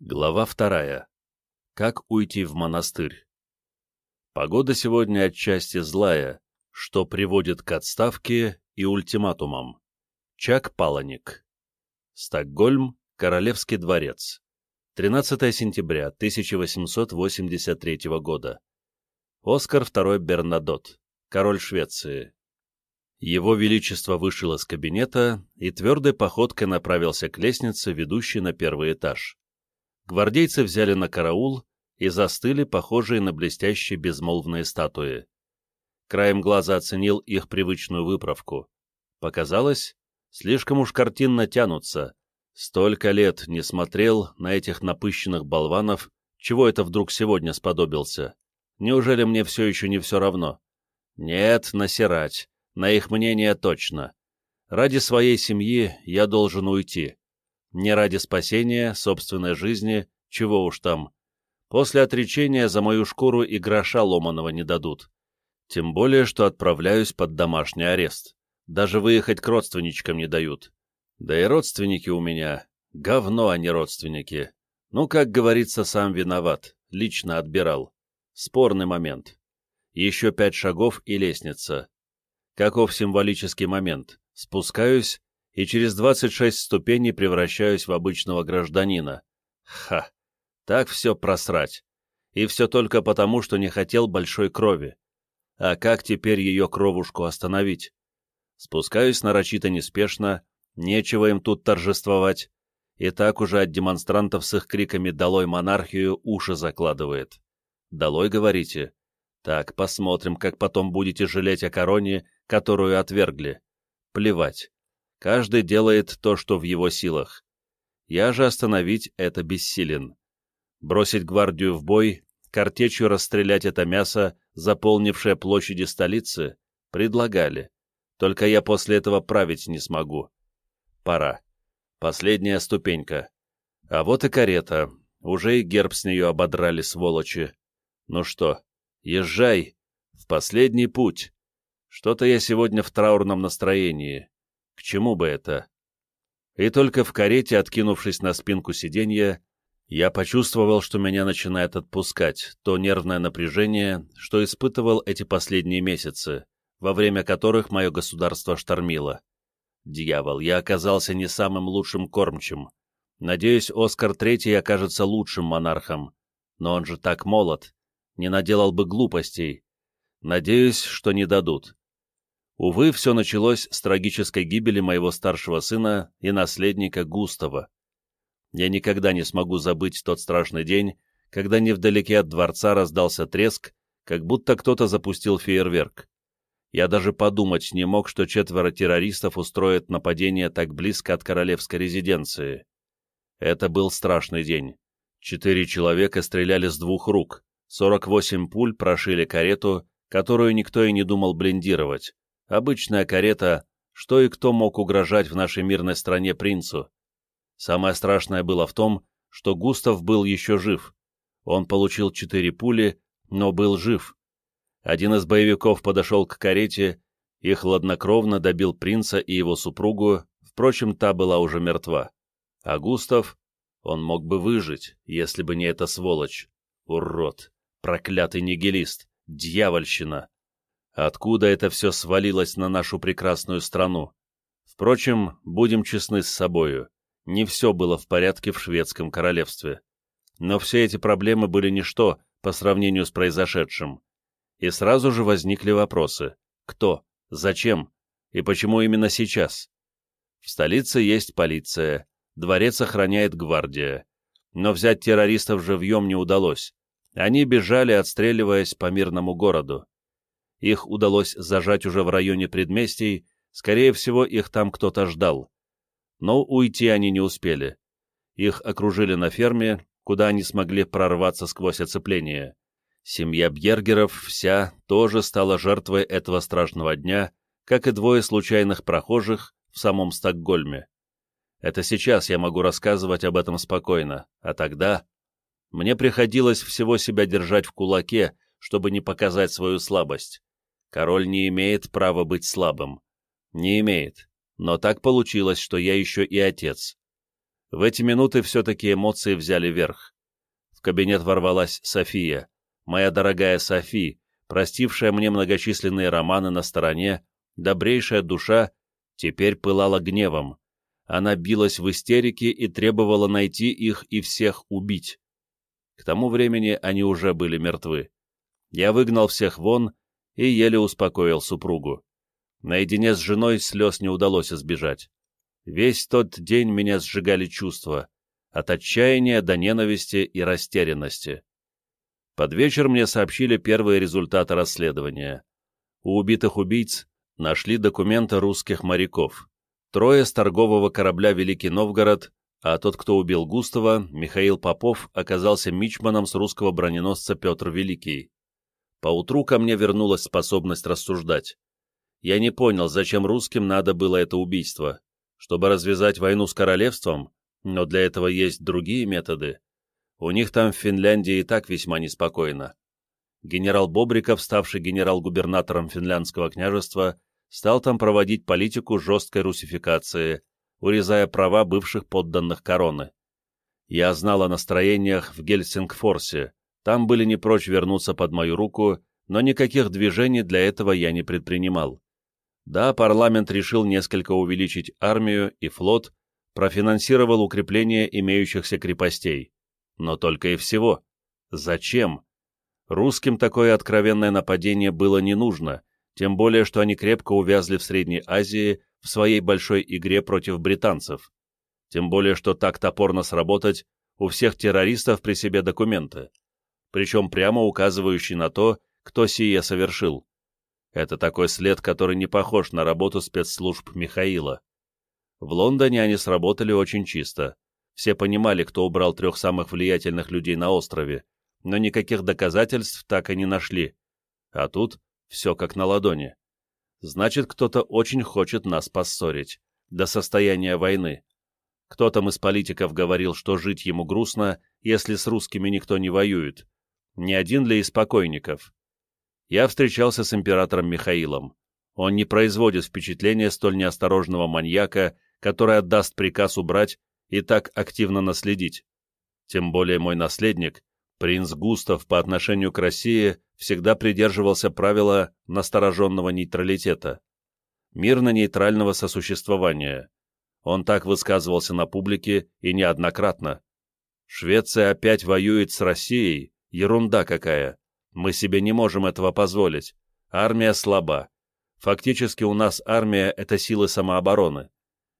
Глава вторая. Как уйти в монастырь? Погода сегодня отчасти злая, что приводит к отставке и ультиматумам. Чак Паланик. Стокгольм, Королевский дворец. 13 сентября 1883 года. Оскар II Бернадот, король Швеции. Его Величество вышел из кабинета и твердой походкой направился к лестнице, ведущей на первый этаж гвардейцы взяли на караул и застыли, похожие на блестящие безмолвные статуи. Краем глаза оценил их привычную выправку. Показалось, слишком уж картинно тянутся. Столько лет не смотрел на этих напыщенных болванов, чего это вдруг сегодня сподобился. Неужели мне все еще не все равно? Нет, насирать, на их мнение точно. Ради своей семьи я должен уйти. Не ради спасения собственной жизни, чего уж там. После отречения за мою шкуру и гроша ломаного не дадут. Тем более, что отправляюсь под домашний арест. Даже выехать к родственничкам не дают. Да и родственники у меня. Говно, а не родственники. Ну, как говорится, сам виноват. Лично отбирал. Спорный момент. Еще пять шагов и лестница. Каков символический момент. Спускаюсь, и через 26 ступеней превращаюсь в обычного гражданина. Ха! Так все просрать. И все только потому, что не хотел большой крови. А как теперь ее кровушку остановить? Спускаюсь нарочито неспешно, нечего им тут торжествовать. И так уже от демонстрантов с их криками «Долой монархию!» уши закладывает. «Долой, говорите?» Так, посмотрим, как потом будете жалеть о короне, которую отвергли. Плевать. Каждый делает то, что в его силах. Я же остановить это бессилен. Бросить гвардию в бой, картечью расстрелять это мясо, заполнившее площади столицы, предлагали. Только я после этого править не смогу. Пора. Последняя ступенька. А вот и карета. Уже и герб с нее ободрали, сволочи. Ну что, езжай. В последний путь. Что-то я сегодня в траурном настроении. К чему бы это? И только в карете, откинувшись на спинку сиденья, я почувствовал, что меня начинает отпускать то нервное напряжение, что испытывал эти последние месяцы, во время которых мое государство штормило. Дьявол, я оказался не самым лучшим кормчим. Надеюсь, Оскар Третий окажется лучшим монархом. Но он же так молод, не наделал бы глупостей. Надеюсь, что не дадут. Увы, все началось с трагической гибели моего старшего сына и наследника Густава. Я никогда не смогу забыть тот страшный день, когда невдалеке от дворца раздался треск, как будто кто-то запустил фейерверк. Я даже подумать не мог, что четверо террористов устроят нападение так близко от королевской резиденции. Это был страшный день. Четыре человека стреляли с двух рук, 48 пуль прошили карету, которую никто и не думал блиндировать, Обычная карета, что и кто мог угрожать в нашей мирной стране принцу. Самое страшное было в том, что Густав был еще жив. Он получил четыре пули, но был жив. Один из боевиков подошел к карете и хладнокровно добил принца и его супругу, впрочем, та была уже мертва. А Густав, он мог бы выжить, если бы не эта сволочь. Урод, проклятый нигилист, дьявольщина. Откуда это все свалилось на нашу прекрасную страну? Впрочем, будем честны с собою, не все было в порядке в шведском королевстве. Но все эти проблемы были ничто по сравнению с произошедшим. И сразу же возникли вопросы. Кто? Зачем? И почему именно сейчас? В столице есть полиция, дворец охраняет гвардия. Но взять террористов живьем не удалось. Они бежали, отстреливаясь по мирному городу. Их удалось зажать уже в районе предместий, скорее всего, их там кто-то ждал. Но уйти они не успели. Их окружили на ферме, куда они смогли прорваться сквозь оцепление. Семья Бьергеров вся тоже стала жертвой этого страшного дня, как и двое случайных прохожих в самом Стокгольме. Это сейчас я могу рассказывать об этом спокойно, а тогда... Мне приходилось всего себя держать в кулаке, чтобы не показать свою слабость. Король не имеет права быть слабым. Не имеет. Но так получилось, что я еще и отец. В эти минуты все-таки эмоции взяли верх. В кабинет ворвалась София, моя дорогая Софи, простившая мне многочисленные романы на стороне, добрейшая душа, теперь пылала гневом. Она билась в истерике и требовала найти их и всех убить. К тому времени они уже были мертвы. Я выгнал всех вон и еле успокоил супругу. Наедине с женой слез не удалось избежать. Весь тот день меня сжигали чувства, от отчаяния до ненависти и растерянности. Под вечер мне сообщили первые результаты расследования. У убитых убийц нашли документы русских моряков. Трое с торгового корабля «Великий Новгород», а тот, кто убил Густава, Михаил Попов, оказался мичманом с русского броненосца Петр Великий. Поутру ко мне вернулась способность рассуждать. Я не понял, зачем русским надо было это убийство. Чтобы развязать войну с королевством? Но для этого есть другие методы. У них там в Финляндии и так весьма неспокойно. Генерал Бобриков, ставший генерал-губернатором финляндского княжества, стал там проводить политику жесткой русификации, урезая права бывших подданных короны. Я знал о настроениях в Гельсингфорсе, там были не прочь вернуться под мою руку, но никаких движений для этого я не предпринимал. Да, парламент решил несколько увеличить армию и флот, профинансировал укрепление имеющихся крепостей. Но только и всего. Зачем? Русским такое откровенное нападение было не нужно, тем более, что они крепко увязли в Средней Азии в своей большой игре против британцев. Тем более, что так топорно сработать у всех террористов при себе документы, причем прямо указывающие на то, кто сие совершил. Это такой след, который не похож на работу спецслужб Михаила. В Лондоне они сработали очень чисто. Все понимали, кто убрал трех самых влиятельных людей на острове, но никаких доказательств так и не нашли. А тут все как на ладони. Значит, кто-то очень хочет нас поссорить. До состояния войны. Кто там из политиков говорил, что жить ему грустно, если с русскими никто не воюет? Не один ли из покойников? Я встречался с императором Михаилом. Он не производит впечатления столь неосторожного маньяка, который отдаст приказ убрать и так активно наследить. Тем более мой наследник, принц Густав по отношению к России, всегда придерживался правила настороженного нейтралитета, мирно-нейтрального сосуществования. Он так высказывался на публике и неоднократно. Швеция опять воюет с Россией, ерунда какая. Мы себе не можем этого позволить. Армия слаба. Фактически у нас армия — это силы самообороны.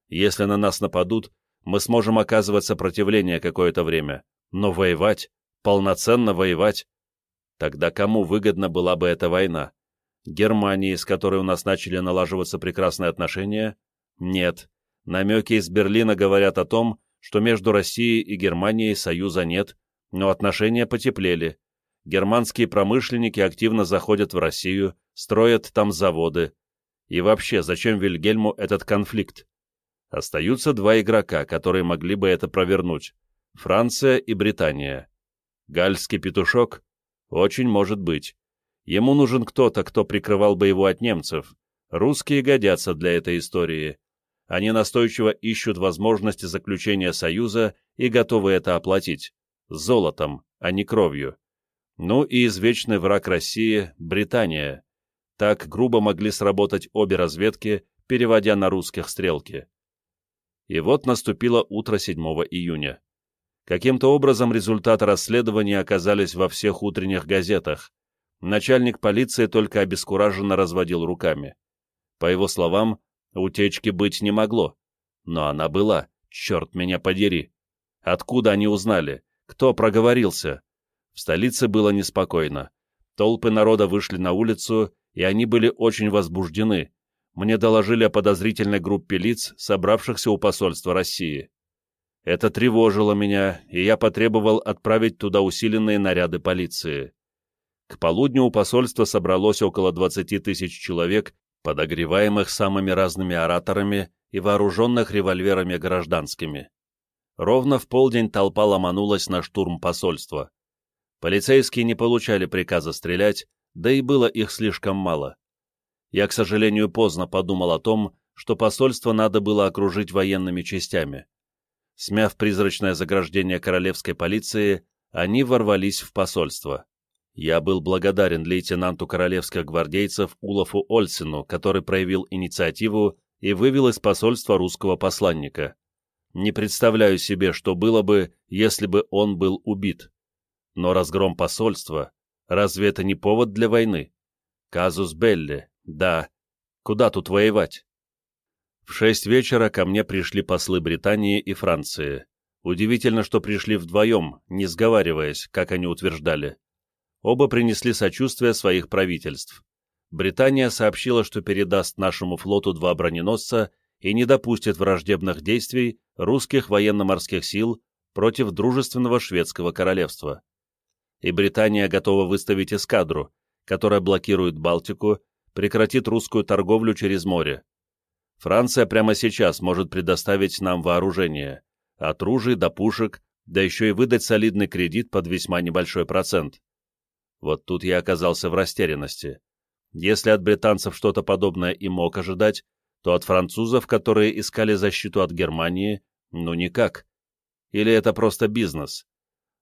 Если на нас нападут, мы сможем оказывать сопротивление какое-то время, но воевать, полноценно воевать, тогда кому выгодна была бы эта война? Германии, с которой у нас начали налаживаться прекрасные отношения? Нет. Намеки из Берлина говорят о том, что между Россией и Германией союза нет, но отношения потеплели. Германские промышленники активно заходят в Россию, строят там заводы. И вообще, зачем Вильгельму этот конфликт? Остаются два игрока, которые могли бы это провернуть. Франция и Британия. Гальский петушок? Очень может быть. Ему нужен кто-то, кто прикрывал бы его от немцев. Русские годятся для этой истории. Они настойчиво ищут возможности заключения союза и готовы это оплатить. Золотом, а не кровью. Ну и извечный враг России – Британия. Так грубо могли сработать обе разведки, переводя на русских стрелки. И вот наступило утро 7 июня. Каким-то образом результаты расследования оказались во всех утренних газетах. Начальник полиции только обескураженно разводил руками. По его словам, утечки быть не могло. Но она была, черт меня подери. Откуда они узнали? Кто проговорился? В столице было неспокойно. Толпы народа вышли на улицу, и они были очень возбуждены, мне доложили о подозрительной группе лиц, собравшихся у посольства России. Это тревожило меня, и я потребовал отправить туда усиленные наряды полиции. К полудню у посольства собралось около 20 тысяч человек, подогреваемых самыми разными ораторами и вооруженных револьверами гражданскими. Ровно в полдень толпа ломанулась на штурм посольства. Полицейские не получали приказа стрелять, да и было их слишком мало я, к сожалению, поздно подумал о том, что посольство надо было окружить военными частями. Смяв призрачное заграждение королевской полиции, они ворвались в посольство. Я был благодарен лейтенанту королевских гвардейцев Улафу Ольсену, который проявил инициативу и вывел из посольства русского посланника. Не представляю себе, что было бы, если бы он был убит. Но разгром посольства, разве это не повод для войны? Казус Белли, да. Куда тут воевать? В шесть вечера ко мне пришли послы Британии и Франции. Удивительно, что пришли вдвоем, не сговариваясь, как они утверждали. Оба принесли сочувствие своих правительств. Британия сообщила, что передаст нашему флоту два броненосца и не допустит враждебных действий русских военно-морских сил против дружественного шведского королевства. И Британия готова выставить эскадру, которая блокирует Балтику, прекратит русскую торговлю через море. Франция прямо сейчас может предоставить нам вооружение, от ружей до пушек, да еще и выдать солидный кредит под весьма небольшой процент. Вот тут я оказался в растерянности. Если от британцев что-то подобное и мог ожидать, то от французов, которые искали защиту от Германии, ну никак. Или это просто бизнес?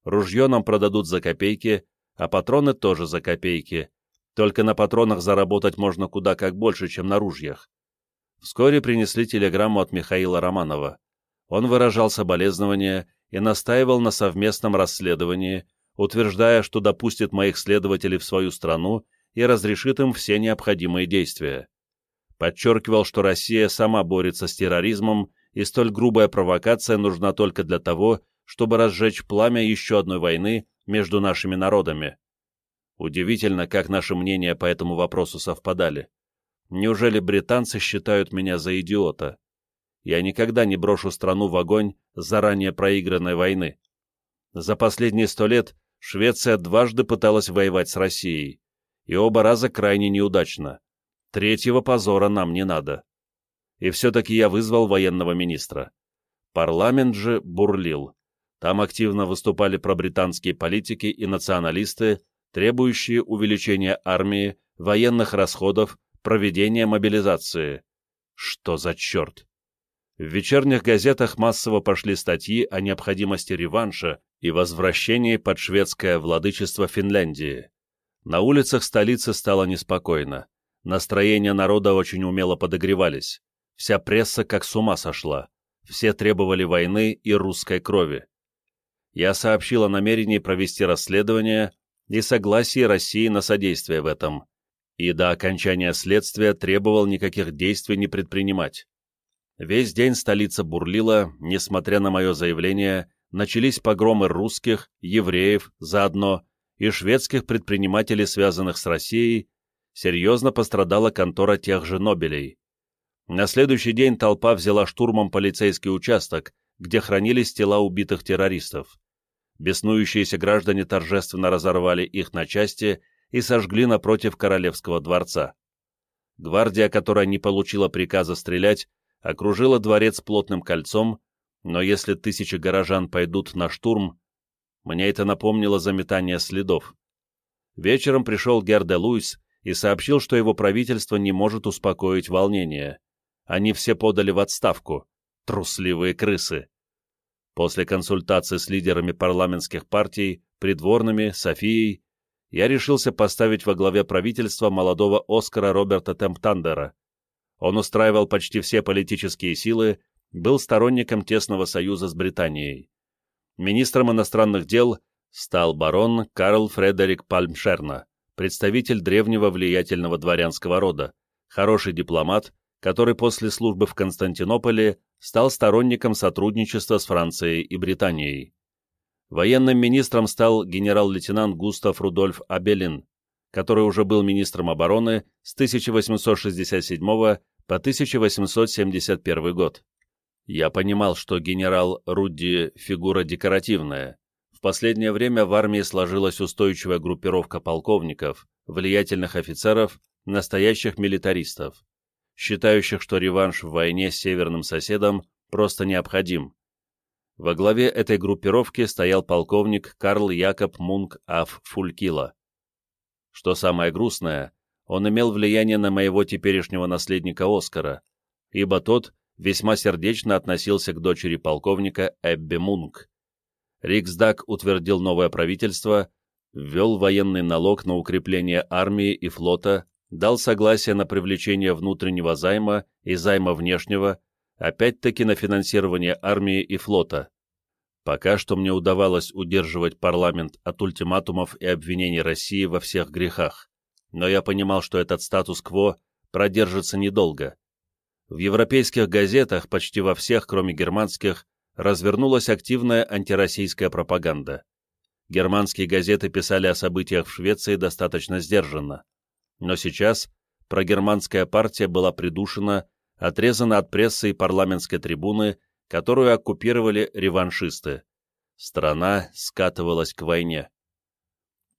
Ружье нам продадут за копейки, а патроны тоже за копейки. Только на патронах заработать можно куда как больше, чем на ружьях. Вскоре принесли телеграмму от Михаила Романова. Он выражал соболезнования и настаивал на совместном расследовании, утверждая, что допустит моих следователей в свою страну и разрешит им все необходимые действия. Подчеркивал, что Россия сама борется с терроризмом, и столь грубая провокация нужна только для того, чтобы разжечь пламя еще одной войны между нашими народами. Удивительно, как наши мнения по этому вопросу совпадали. Неужели британцы считают меня за идиота? Я никогда не брошу страну в огонь заранее проигранной войны. За последние сто лет Швеция дважды пыталась воевать с Россией, и оба раза крайне неудачно. Третьего позора нам не надо. И все-таки я вызвал военного министра. Парламент же бурлил. Там активно выступали пробританские политики и националисты, требующие увеличения армии, военных расходов, проведения мобилизации. Что за черт? В вечерних газетах массово пошли статьи о необходимости реванша и возвращении под шведское владычество Финляндии. На улицах столицы стало неспокойно. Настроения народа очень умело подогревались. Вся пресса как с ума сошла. Все требовали войны и русской крови. Я сообщил о намерении провести расследование и согласии России на содействие в этом, и до окончания следствия требовал никаких действий не предпринимать. Весь день столица бурлила, несмотря на мое заявление, начались погромы русских, евреев заодно и шведских предпринимателей, связанных с Россией, серьезно пострадала контора тех же Нобелей. На следующий день толпа взяла штурмом полицейский участок, где хранились тела убитых террористов. Беснующиеся граждане торжественно разорвали их на части и сожгли напротив королевского дворца. Гвардия, которая не получила приказа стрелять, окружила дворец плотным кольцом, но если тысячи горожан пойдут на штурм, мне это напомнило заметание следов. Вечером пришел Герде Луис и сообщил, что его правительство не может успокоить волнение. Они все подали в отставку. Трусливые крысы. После консультации с лидерами парламентских партий, придворными, Софией, я решился поставить во главе правительства молодого Оскара Роберта Темптандера. Он устраивал почти все политические силы, был сторонником тесного союза с Британией. Министром иностранных дел стал барон Карл Фредерик Пальмшерна, представитель древнего влиятельного дворянского рода, хороший дипломат, который после службы в Константинополе стал сторонником сотрудничества с Францией и Британией. Военным министром стал генерал-лейтенант Густав Рудольф Абелин, который уже был министром обороны с 1867 по 1871 год. Я понимал, что генерал Рудди – фигура декоративная. Последнее время в армии сложилась устойчивая группировка полковников, влиятельных офицеров, настоящих милитаристов считающих, что реванш в войне с северным соседом просто необходим. Во главе этой группировки стоял полковник Карл Якоб Мунк аф Фулькила. Что самое грустное, он имел влияние на моего теперешнего наследника Оскара, ибо тот весьма сердечно относился к дочери полковника Эбби Мунк. Риксдаг утвердил новое правительство, ввел военный налог на укрепление армии и флота, дал согласие на привлечение внутреннего займа и займа внешнего, опять-таки на финансирование армии и флота. Пока что мне удавалось удерживать парламент от ультиматумов и обвинений России во всех грехах, но я понимал, что этот статус-кво продержится недолго. В европейских газетах, почти во всех, кроме германских, развернулась активная антироссийская пропаганда. Германские газеты писали о событиях в Швеции достаточно сдержанно. Но сейчас прогерманская партия была придушена, отрезана от прессы и парламентской трибуны, которую оккупировали реваншисты. Страна скатывалась к войне.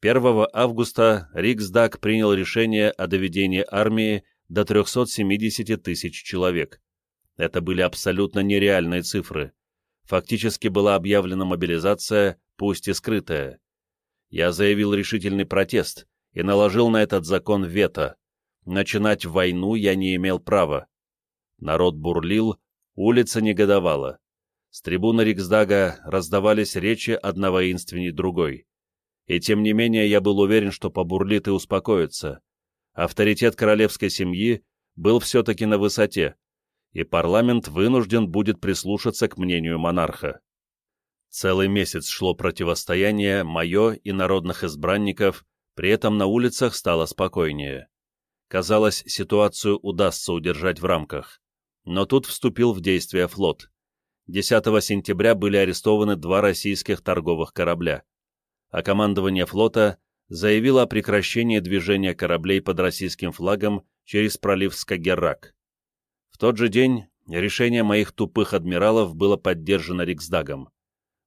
1 августа Риксдаг принял решение о доведении армии до 370 тысяч человек. Это были абсолютно нереальные цифры. Фактически была объявлена мобилизация, пусть и скрытая. Я заявил решительный протест и наложил на этот закон вето. Начинать войну я не имел права. Народ бурлил, улица негодовала. С трибуны Риксдага раздавались речи одна воинственней другой. И тем не менее я был уверен, что побурлит и успокоится. Авторитет королевской семьи был все-таки на высоте, и парламент вынужден будет прислушаться к мнению монарха. Целый месяц шло противостояние мое и народных избранников, при этом на улицах стало спокойнее. Казалось, ситуацию удастся удержать в рамках. Но тут вступил в действие флот. 10 сентября были арестованы два российских торговых корабля. А командование флота заявило о прекращении движения кораблей под российским флагом через пролив Скагеррак. В тот же день решение моих тупых адмиралов было поддержано Риксдагом.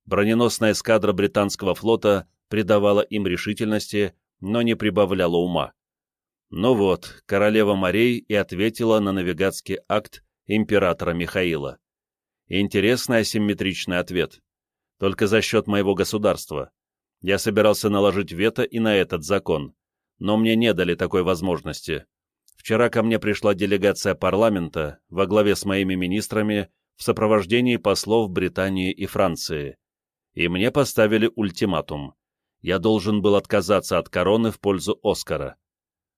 Броненосная эскадра британского флота придавала им решительности, но не прибавляла ума. Ну вот, королева морей и ответила на навигатский акт императора Михаила. Интересный асимметричный ответ. Только за счет моего государства. Я собирался наложить вето и на этот закон, но мне не дали такой возможности. Вчера ко мне пришла делегация парламента во главе с моими министрами в сопровождении послов Британии и Франции. И мне поставили ультиматум. Я должен был отказаться от короны в пользу Оскара.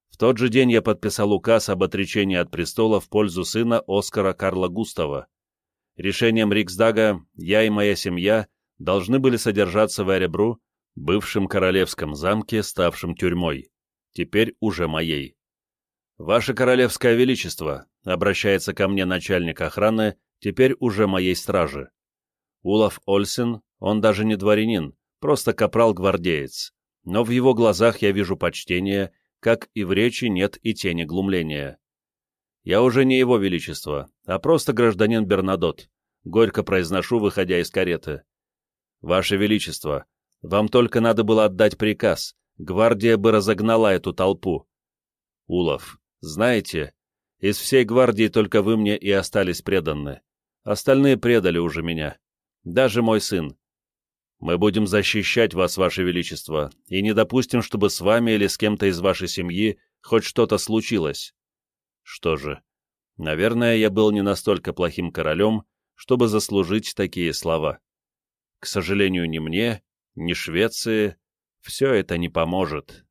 В тот же день я подписал указ об отречении от престола в пользу сына Оскара Карла Густава. Решением Риксдага я и моя семья должны были содержаться в Эребру, бывшем королевском замке, ставшем тюрьмой, теперь уже моей. «Ваше Королевское Величество», — обращается ко мне начальник охраны, теперь уже моей стражи. Улов Ольсен, он даже не дворянин, просто капрал-гвардеец, но в его глазах я вижу почтение, как и в речи нет и тени глумления. Я уже не его величество, а просто гражданин Бернадот, горько произношу, выходя из кареты. Ваше Величество, вам только надо было отдать приказ. Гвардия бы разогнала эту толпу. Улов, знаете, из всей гвардии только вы мне и остались преданы. Остальные предали уже меня. Даже мой сын. Мы будем защищать вас, ваше величество, и не допустим, чтобы с вами или с кем-то из вашей семьи хоть что-то случилось. Что же, наверное, я был не настолько плохим королем, чтобы заслужить такие слова. К сожалению, ни мне, ни Швеции все это не поможет.